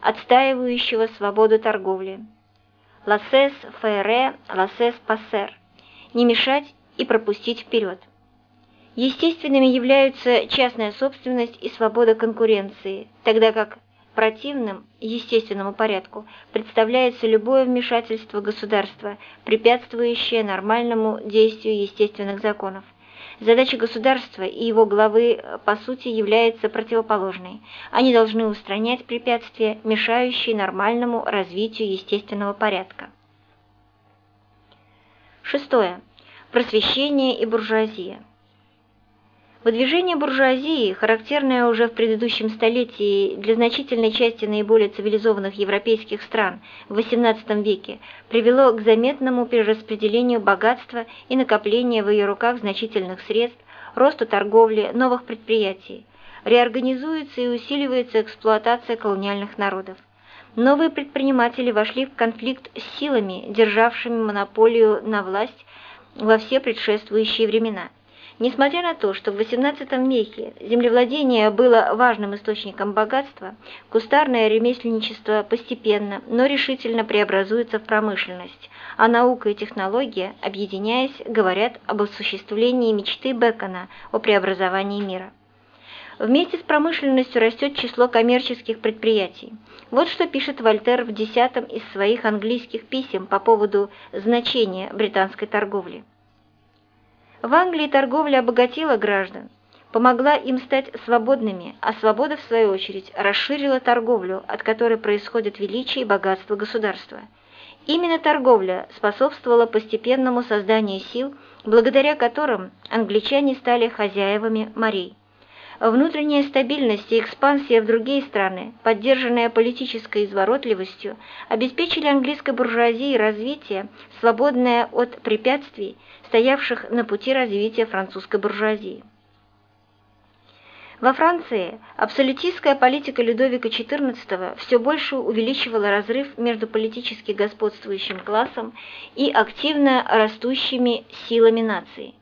отстаивающего свободу торговли. «Лассес фэре, лассес пассер» – не мешать и пропустить вперед. Естественными являются частная собственность и свобода конкуренции, тогда как противным естественному порядку представляется любое вмешательство государства, препятствующее нормальному действию естественных законов. Задача государства и его главы, по сути, является противоположной. Они должны устранять препятствия, мешающие нормальному развитию естественного порядка. Шестое. Просвещение и буржуазия. Выдвижение буржуазии, характерное уже в предыдущем столетии для значительной части наиболее цивилизованных европейских стран в XVIII веке, привело к заметному перераспределению богатства и накоплению в ее руках значительных средств, росту торговли, новых предприятий. Реорганизуется и усиливается эксплуатация колониальных народов. Новые предприниматели вошли в конфликт с силами, державшими монополию на власть во все предшествующие времена. Несмотря на то, что в XVIII веке землевладение было важным источником богатства, кустарное ремесленничество постепенно, но решительно преобразуется в промышленность, а наука и технология, объединяясь, говорят об осуществлении мечты Бекона о преобразовании мира. Вместе с промышленностью растет число коммерческих предприятий. Вот что пишет Вольтер в десятом из своих английских писем по поводу значения британской торговли. В Англии торговля обогатила граждан, помогла им стать свободными, а свобода, в свою очередь, расширила торговлю, от которой происходит величие и богатство государства. Именно торговля способствовала постепенному созданию сил, благодаря которым англичане стали хозяевами морей. Внутренняя стабильность и экспансия в другие страны, поддержанная политической изворотливостью, обеспечили английской буржуазии развитие, свободное от препятствий, стоявших на пути развития французской буржуазии. Во Франции абсолютистская политика Людовика XIV все больше увеличивала разрыв между политически господствующим классом и активно растущими силами нации.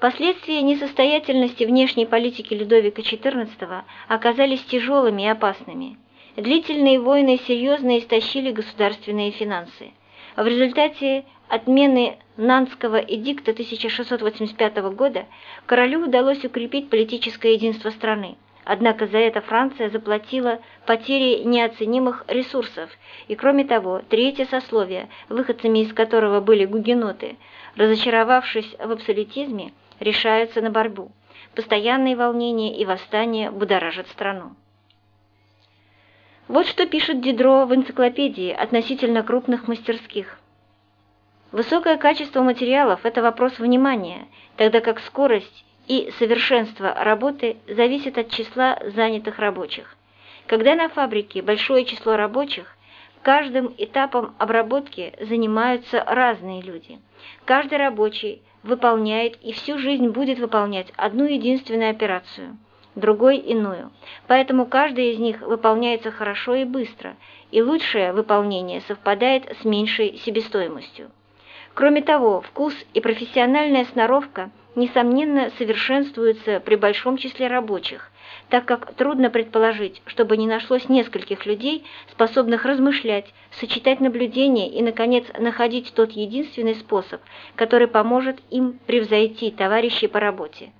Последствия несостоятельности внешней политики Людовика XIV оказались тяжелыми и опасными. Длительные войны серьезно истощили государственные финансы. В результате отмены Нанского эдикта 1685 года королю удалось укрепить политическое единство страны. Однако за это Франция заплатила потери неоценимых ресурсов, и кроме того, третье сословие, выходцами из которого были гугеноты, разочаровавшись в абсолютизме, решаются на борьбу. Постоянные волнения и восстания будоражат страну. Вот что пишет Дидро в энциклопедии относительно крупных мастерских. Высокое качество материалов – это вопрос внимания, тогда как скорость и совершенство работы зависят от числа занятых рабочих. Когда на фабрике большое число рабочих, каждым этапом обработки занимаются разные люди. Каждый рабочий выполняет и всю жизнь будет выполнять одну единственную операцию, другой – иную. Поэтому каждая из них выполняется хорошо и быстро, и лучшее выполнение совпадает с меньшей себестоимостью. Кроме того, вкус и профессиональная сноровка, несомненно, совершенствуются при большом числе рабочих, так как трудно предположить, чтобы не нашлось нескольких людей, способных размышлять, сочетать наблюдения и, наконец, находить тот единственный способ, который поможет им превзойти товарищей по работе.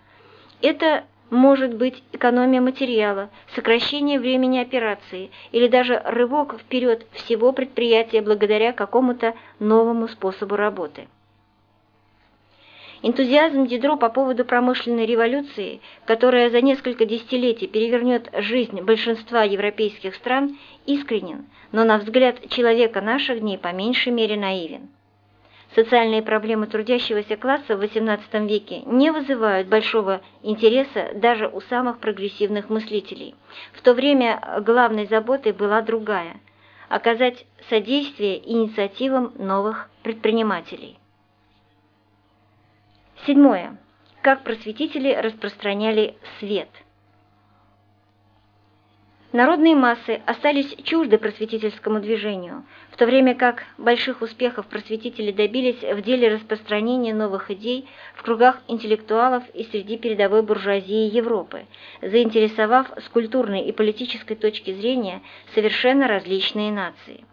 Это может быть экономия материала, сокращение времени операции или даже рывок вперед всего предприятия благодаря какому-то новому способу работы. Энтузиазм Дидро по поводу промышленной революции, которая за несколько десятилетий перевернет жизнь большинства европейских стран, искренен, но на взгляд человека наших дней по меньшей мере наивен. Социальные проблемы трудящегося класса в XVIII веке не вызывают большого интереса даже у самых прогрессивных мыслителей. В то время главной заботой была другая – оказать содействие инициативам новых предпринимателей. Седьмое. Как просветители распространяли свет. Народные массы остались чужды просветительскому движению, в то время как больших успехов просветители добились в деле распространения новых идей в кругах интеллектуалов и среди передовой буржуазии Европы, заинтересовав с культурной и политической точки зрения совершенно различные нации.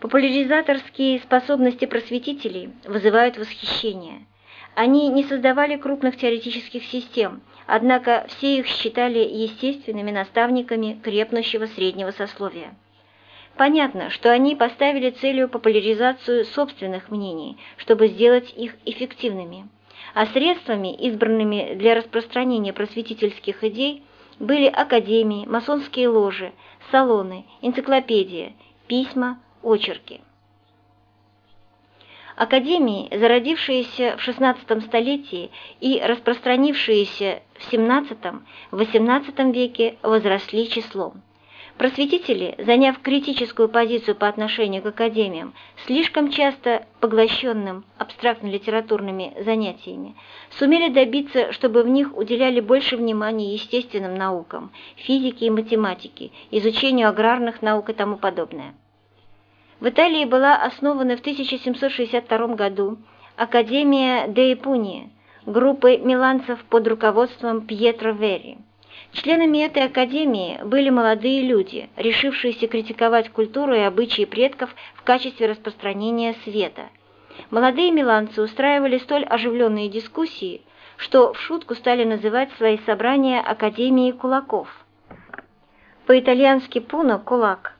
Популяризаторские способности просветителей вызывают восхищение – они не создавали крупных теоретических систем, однако все их считали естественными наставниками крепнущего среднего сословия. Понятно, что они поставили целью популяризацию собственных мнений, чтобы сделать их эффективными. А средствами, избранными для распространения просветительских идей, были академии, масонские ложи, салоны, энциклопедия, письма, очерки. Академии, зародившиеся в XVI столетии и распространившиеся в XVII-XVIII веке, возросли числом. Просветители, заняв критическую позицию по отношению к академиям, слишком часто поглощенным абстрактно-литературными занятиями, сумели добиться, чтобы в них уделяли больше внимания естественным наукам, физике и математике, изучению аграрных наук и тому подобное. В Италии была основана в 1762 году Академия де Ипуни, группы миланцев под руководством Пьетро Верри. Членами этой академии были молодые люди, решившиеся критиковать культуру и обычаи предков в качестве распространения света. Молодые миланцы устраивали столь оживленные дискуссии, что в шутку стали называть свои собрания Академией кулаков. По-итальянски «пуно» – «кулак».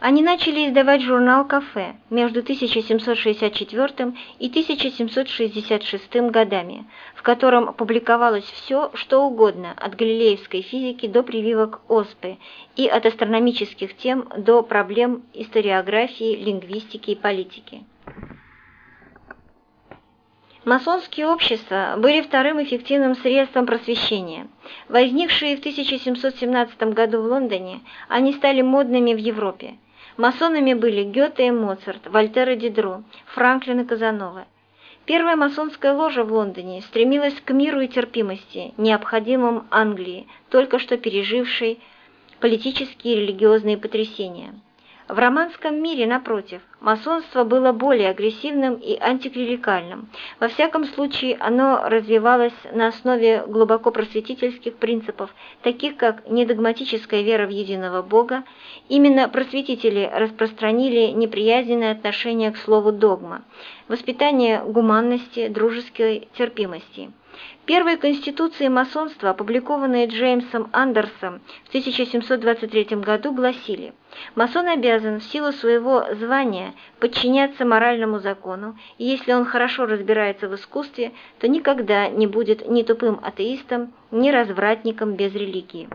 Они начали издавать журнал «Кафе» между 1764 и 1766 годами, в котором публиковалось все, что угодно, от галилеевской физики до прививок оспы и от астрономических тем до проблем историографии, лингвистики и политики. Масонские общества были вторым эффективным средством просвещения. Возникшие в 1717 году в Лондоне, они стали модными в Европе. Масонами были Гёте и Моцарт, Вольтер и Дидро, Франклин и Казанова. Первая масонская ложа в Лондоне стремилась к миру и терпимости, необходимым Англии, только что пережившей политические и религиозные потрясения. В романском мире, напротив, масонство было более агрессивным и антиклерикальным. Во всяком случае, оно развивалось на основе глубоко просветительских принципов, таких как недогматическая вера в единого Бога. Именно просветители распространили неприязненное отношение к слову «догма», воспитание гуманности, дружеской терпимости. Первые конституции масонства, опубликованные Джеймсом Андерсом в 1723 году, гласили «Масон обязан в силу своего звания подчиняться моральному закону, и если он хорошо разбирается в искусстве, то никогда не будет ни тупым атеистом, ни развратником без религии».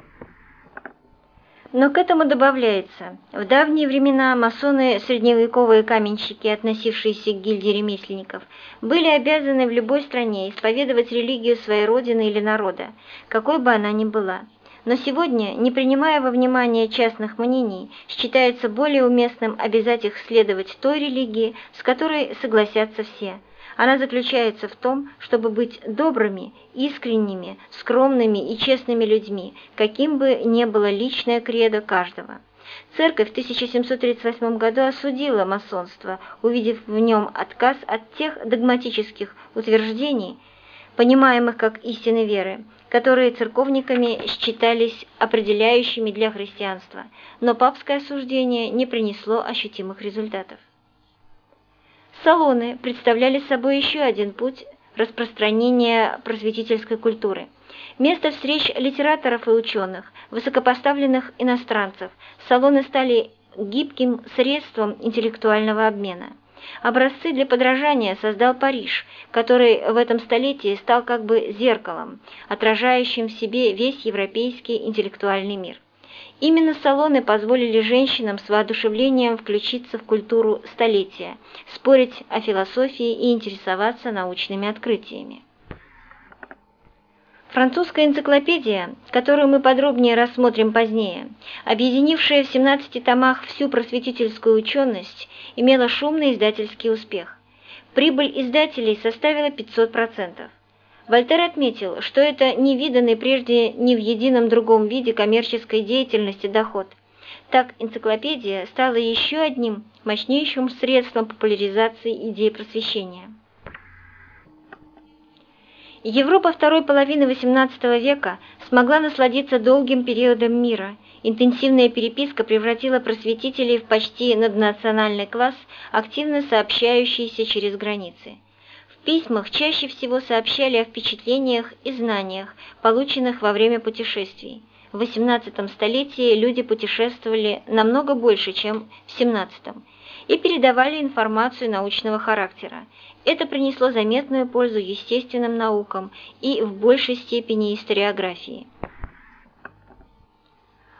Но к этому добавляется, в давние времена масоны, средневековые каменщики, относившиеся к гильдии ремесленников, были обязаны в любой стране исповедовать религию своей родины или народа, какой бы она ни была. Но сегодня, не принимая во внимание частных мнений, считается более уместным обязать их следовать той религии, с которой согласятся все – она заключается в том, чтобы быть добрыми, искренними, скромными и честными людьми, каким бы ни было личное кредо каждого. Церковь в 1738 году осудила масонство, увидев в нем отказ от тех догматических утверждений, понимаемых как истины веры, которые церковниками считались определяющими для христианства, но папское осуждение не принесло ощутимых результатов. Салоны представляли собой еще один путь распространения просветительской культуры. Место встреч литераторов и ученых, высокопоставленных иностранцев, салоны стали гибким средством интеллектуального обмена. Образцы для подражания создал Париж, который в этом столетии стал как бы зеркалом, отражающим в себе весь европейский интеллектуальный мир. Именно салоны позволили женщинам с воодушевлением включиться в культуру столетия, спорить о философии и интересоваться научными открытиями. Французская энциклопедия, которую мы подробнее рассмотрим позднее, объединившая в 17 томах всю просветительскую ученость, имела шумный издательский успех. Прибыль издателей составила 500%. Вольтер отметил, что это невиданный прежде ни в едином другом виде коммерческой деятельности доход. Так энциклопедия стала еще одним мощнейшим средством популяризации идей просвещения. Европа второй половины XVIII века смогла насладиться долгим периодом мира. Интенсивная переписка превратила просветителей в почти наднациональный класс, активно сообщающийся через границы письмах чаще всего сообщали о впечатлениях и знаниях, полученных во время путешествий. В XVIII столетии люди путешествовали намного больше, чем в XVII, и передавали информацию научного характера. Это принесло заметную пользу естественным наукам и в большей степени историографии.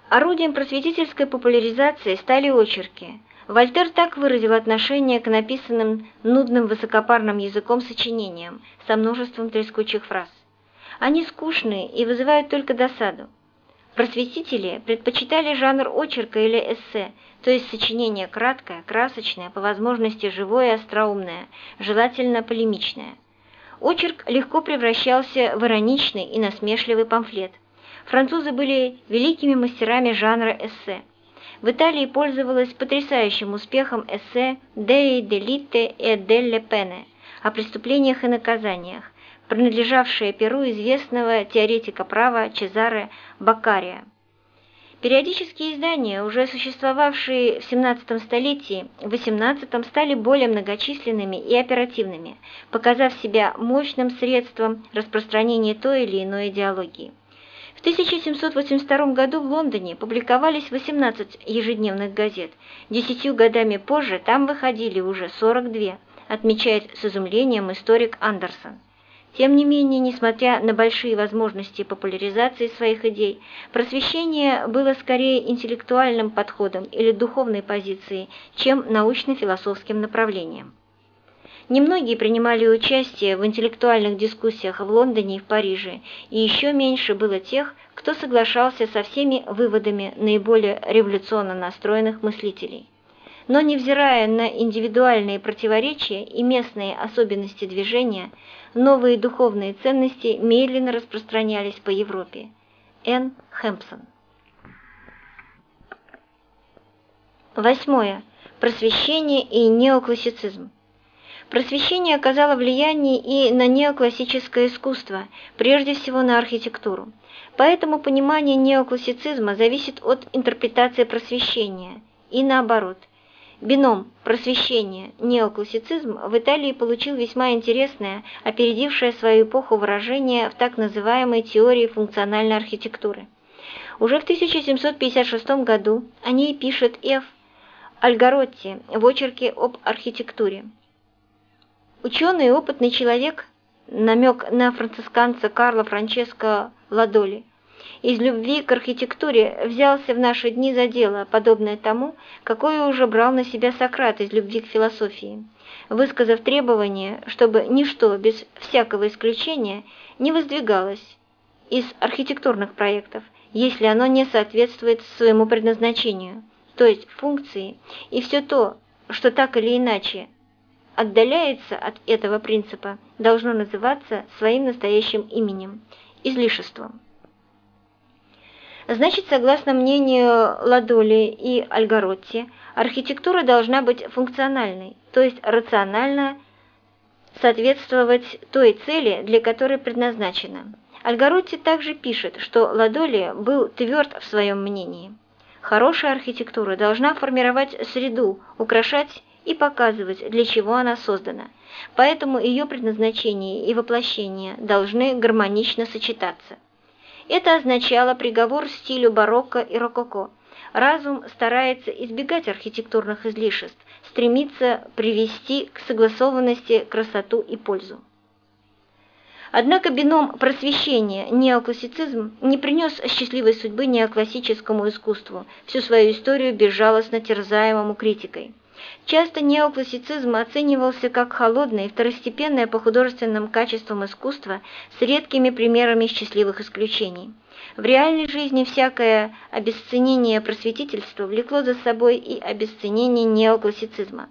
Орудием просветительской популяризации стали очерки – Вольтер так выразил отношение к написанным нудным высокопарным языком сочинениям со множеством трескучих фраз. Они скучны и вызывают только досаду. Просветители предпочитали жанр очерка или эссе, то есть сочинение краткое, красочное, по возможности живое и остроумное, желательно полемичное. Очерк легко превращался в ироничный и насмешливый памфлет. Французы были великими мастерами жанра эссе – в Италии пользовалась потрясающим успехом эссе «Dei delite e delle pene», о преступлениях и наказаниях, принадлежавшее перу известного теоретика права Чезаре Баккария. Периодические издания, уже существовавшие в XVII столетии, в XVIII стали более многочисленными и оперативными, показав себя мощным средством распространения той или иной идеологии. В 1782 году в Лондоне публиковались 18 ежедневных газет, десятью годами позже там выходили уже 42, отмечает с изумлением историк Андерсон. Тем не менее, несмотря на большие возможности популяризации своих идей, просвещение было скорее интеллектуальным подходом или духовной позицией, чем научно-философским направлением. Немногие принимали участие в интеллектуальных дискуссиях в Лондоне и в Париже, и еще меньше было тех, кто соглашался со всеми выводами наиболее революционно настроенных мыслителей. Но невзирая на индивидуальные противоречия и местные особенности движения, новые духовные ценности медленно распространялись по Европе. Н. Хэмпсон. Восьмое. Просвещение и неоклассицизм. Просвещение оказало влияние и на неоклассическое искусство, прежде всего на архитектуру. Поэтому понимание неоклассицизма зависит от интерпретации просвещения, и наоборот. Бином просвещение, неоклассицизм в Италии получил весьма интересное, опередившее свою эпоху выражение в так называемой теории функциональной архитектуры. Уже в 1756 году о ней пишет Ф. Альгаротти в очерке об архитектуре. Ученый и опытный человек, намек на францисканца Карла Франческо Ладоли, из любви к архитектуре взялся в наши дни за дело, подобное тому, какое уже брал на себя Сократ из любви к философии, высказав требование, чтобы ничто, без всякого исключения, не воздвигалось из архитектурных проектов, если оно не соответствует своему предназначению, то есть функции, и все то, что так или иначе отдаляется от этого принципа, должно называться своим настоящим именем – излишеством. Значит, согласно мнению Ладоли и Альгаротти, архитектура должна быть функциональной, то есть рационально соответствовать той цели, для которой предназначена. Альгаротти также пишет, что Ладоли был тверд в своем мнении. Хорошая архитектура должна формировать среду, украшать и показывать, для чего она создана. Поэтому ее предназначение и воплощение должны гармонично сочетаться. Это означало приговор стилю барокко и рококо. Разум старается избегать архитектурных излишеств, стремится привести к согласованности красоту и пользу. Однако бином просвещения неоклассицизм не принес счастливой судьбы неоклассическому искусству, всю свою историю безжалостно терзаемому критикой. Часто неоклассицизм оценивался как холодное и второстепенное по художественным качествам искусство с редкими примерами счастливых исключений. В реальной жизни всякое обесценение просветительства влекло за собой и обесценение неоклассицизма.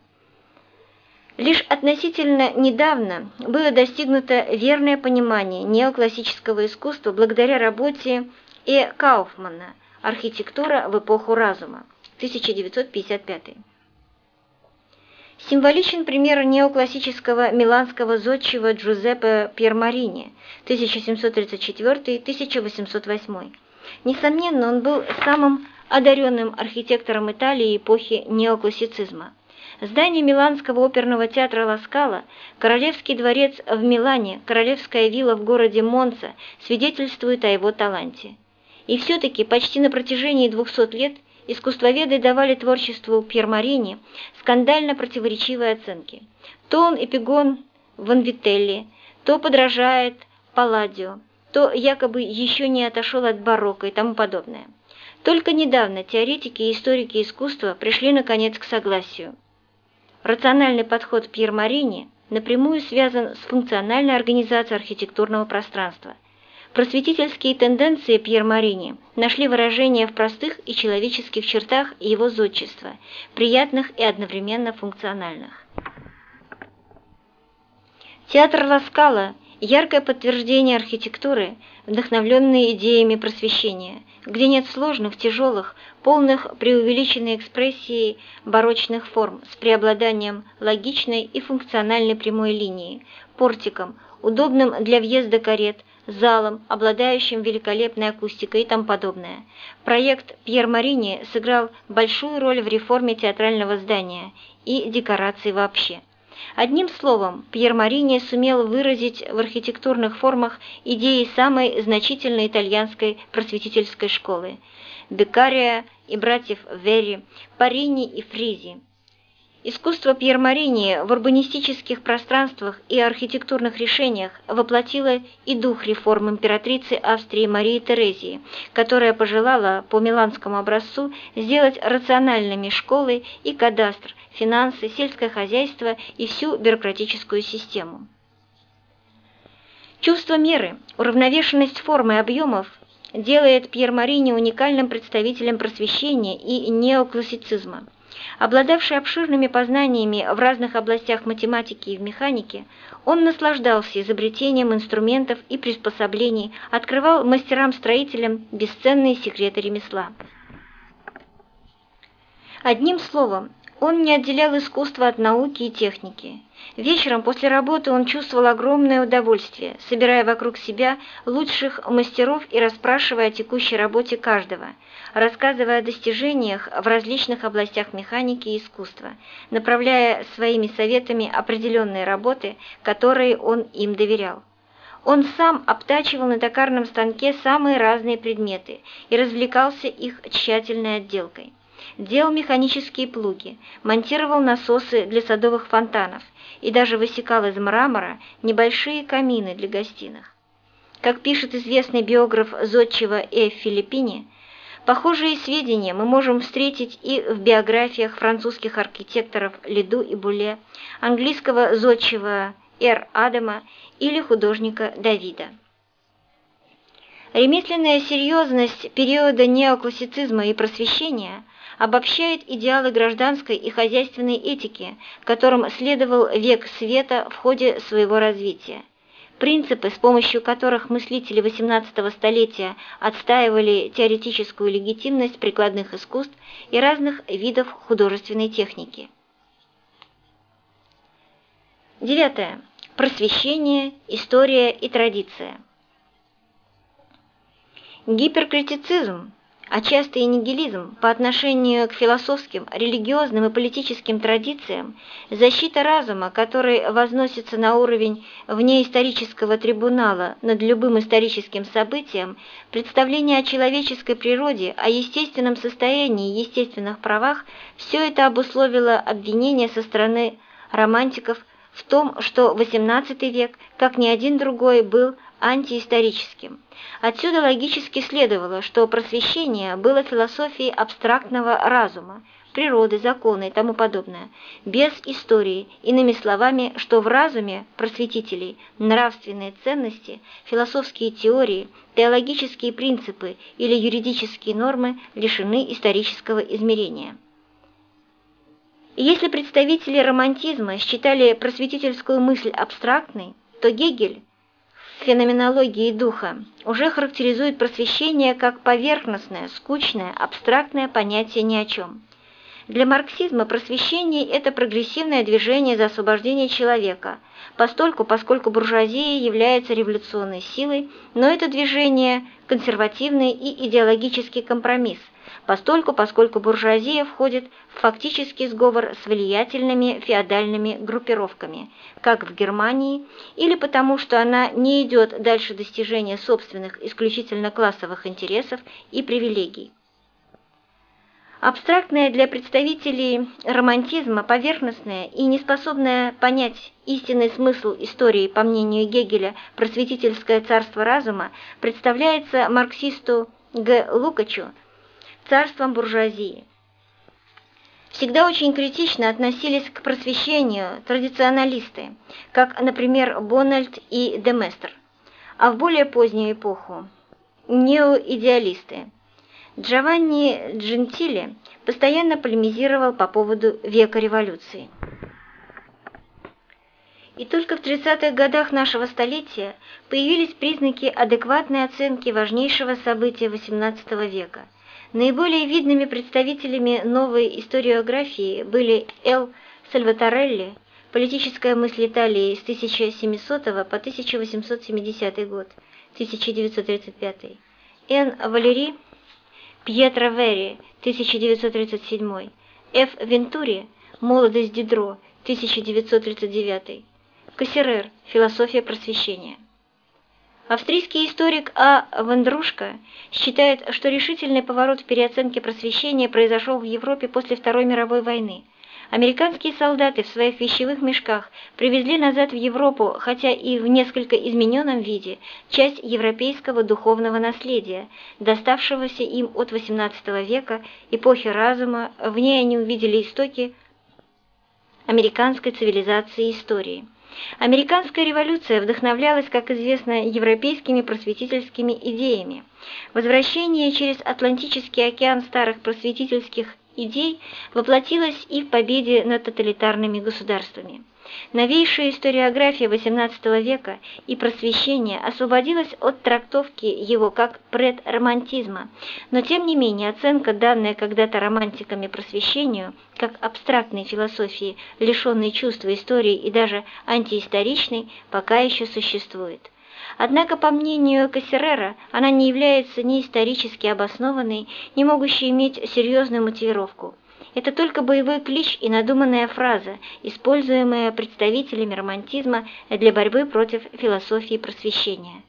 Лишь относительно недавно было достигнуто верное понимание неоклассического искусства благодаря работе Э. Кауфмана «Архитектура в эпоху разума» 1955 Символичен пример неоклассического миланского зодчего Джузеппе Пьермарини 1734-1808. Несомненно, он был самым одаренным архитектором Италии эпохи неоклассицизма. Здание Миланского оперного театра Ласкала, Королевский дворец в Милане, Королевская вилла в городе Монца свидетельствуют о его таланте. И все-таки почти на протяжении 200 лет – искусствоведы давали творчеству Пьермарини скандально противоречивые оценки. То он эпигон Ванвителли, то подражает Палладио, то якобы еще не отошел от барокко и тому подобное. Только недавно теоретики и историки искусства пришли наконец к согласию. Рациональный подход Пьер Марини напрямую связан с функциональной организацией архитектурного пространства – Просветительские тенденции Пьер Марини нашли выражение в простых и человеческих чертах его зодчества, приятных и одновременно функциональных. Театр Ласкала – яркое подтверждение архитектуры, вдохновленной идеями просвещения – где нет сложных, тяжелых, полных преувеличенной экспрессии барочных форм с преобладанием логичной и функциональной прямой линии, портиком, удобным для въезда карет, залом, обладающим великолепной акустикой и тому подобное. Проект Пьер Марини сыграл большую роль в реформе театрального здания и декораций вообще. Одним словом, Пьер Марини сумел выразить в архитектурных формах идеи самой значительной итальянской просветительской школы – Беккария и братьев Верри, Парини и Фризи. Искусство Пьер Марини в урбанистических пространствах и архитектурных решениях воплотило и дух реформ императрицы Австрии Марии Терезии, которая пожелала по миланскому образцу сделать рациональными школы и кадастр, финансы, сельское хозяйство и всю бюрократическую систему. Чувство меры, уравновешенность формы и объемов делает Пьер Марини уникальным представителем просвещения и неоклассицизма. Обладавший обширными познаниями в разных областях математики и в механике, он наслаждался изобретением инструментов и приспособлений, открывал мастерам-строителям бесценные секреты ремесла. Одним словом, он не отделял искусство от науки и техники. Вечером после работы он чувствовал огромное удовольствие, собирая вокруг себя лучших мастеров и расспрашивая о текущей работе каждого, рассказывая о достижениях в различных областях механики и искусства, направляя своими советами определенные работы, которые он им доверял. Он сам обтачивал на токарном станке самые разные предметы и развлекался их тщательной отделкой делал механические плуги, монтировал насосы для садовых фонтанов и даже высекал из мрамора небольшие камины для гостиных. Как пишет известный биограф зодчего Э. Филиппини, похожие сведения мы можем встретить и в биографиях французских архитекторов Лиду и Буле, английского зодчего Р. Адама или художника Давида. Ремесленная серьезность периода неоклассицизма и просвещения обобщает идеалы гражданской и хозяйственной этики, которым следовал век света в ходе своего развития. Принципы, с помощью которых мыслители XVIII столетия отстаивали теоретическую легитимность прикладных искусств и разных видов художественной техники. Девятое. Просвещение, история и традиция. Гиперкритицизм а часто и нигилизм по отношению к философским, религиозным и политическим традициям, защита разума, который возносится на уровень внеисторического трибунала над любым историческим событием, представление о человеческой природе, о естественном состоянии и естественных правах – все это обусловило обвинение со стороны романтиков в том, что XVIII век, как ни один другой, был антиисторическим. Отсюда логически следовало, что просвещение было философией абстрактного разума, природы, законы и тому подобное, без истории, иными словами, что в разуме просветителей нравственные ценности, философские теории, теологические принципы или юридические нормы лишены исторического измерения. Если представители романтизма считали просветительскую мысль абстрактной, то Гегель феноменологии духа уже характеризует просвещение как поверхностное, скучное, абстрактное понятие ни о чем. Для марксизма просвещение – это прогрессивное движение за освобождение человека, постольку, поскольку буржуазия является революционной силой, но это движение – консервативный и идеологический компромисс – постольку, поскольку буржуазия входит в фактический сговор с влиятельными феодальными группировками, как в Германии, или потому, что она не идет дальше достижения собственных исключительно классовых интересов и привилегий. Абстрактная для представителей романтизма, поверхностная и неспособная понять истинный смысл истории, по мнению Гегеля, просветительское царство разума, представляется марксисту Г. Лукачу царством буржуазии. Всегда очень критично относились к просвещению традиционалисты, как, например, Бональд и Деместр, а в более позднюю эпоху – неоидеалисты. Джованни Джентили постоянно полемизировал по поводу века революции. И только в 30-х годах нашего столетия появились признаки адекватной оценки важнейшего события XVIII века. Наиболее видными представителями новой историографии были Л. Сальваторелли, политическая мысль Италии с 1700 по 1870 год, 1935, Н. Валери, Пьетро Вери, 1937, Ф. Вентури, Молодость Дидро, 1939, Кассерер. Философия просвещения. Австрийский историк А. Вандрушка считает, что решительный поворот в переоценке просвещения произошел в Европе после Второй мировой войны. Американские солдаты в своих вещевых мешках привезли назад в Европу, хотя и в несколько измененном виде, часть европейского духовного наследия, доставшегося им от XVIII века, эпохи разума, в ней они увидели истоки американской цивилизации и истории. Американская революция вдохновлялась, как известно, европейскими просветительскими идеями. Возвращение через Атлантический океан старых просветительских идей воплотилось и в победе над тоталитарными государствами. Новейшая историография XVIII века и просвещения освободилась от трактовки его как предромантизма, но тем не менее оценка, данная когда-то романтиками просвещению, как абстрактной философии, лишенной чувства истории и даже антиисторичной, пока еще существует. Однако, по мнению Кассерера, она не является ни исторически обоснованной, ни могущей иметь серьезную мотивировку. Это только боевой клич и надуманная фраза, используемая представителями романтизма для борьбы против философии просвещения.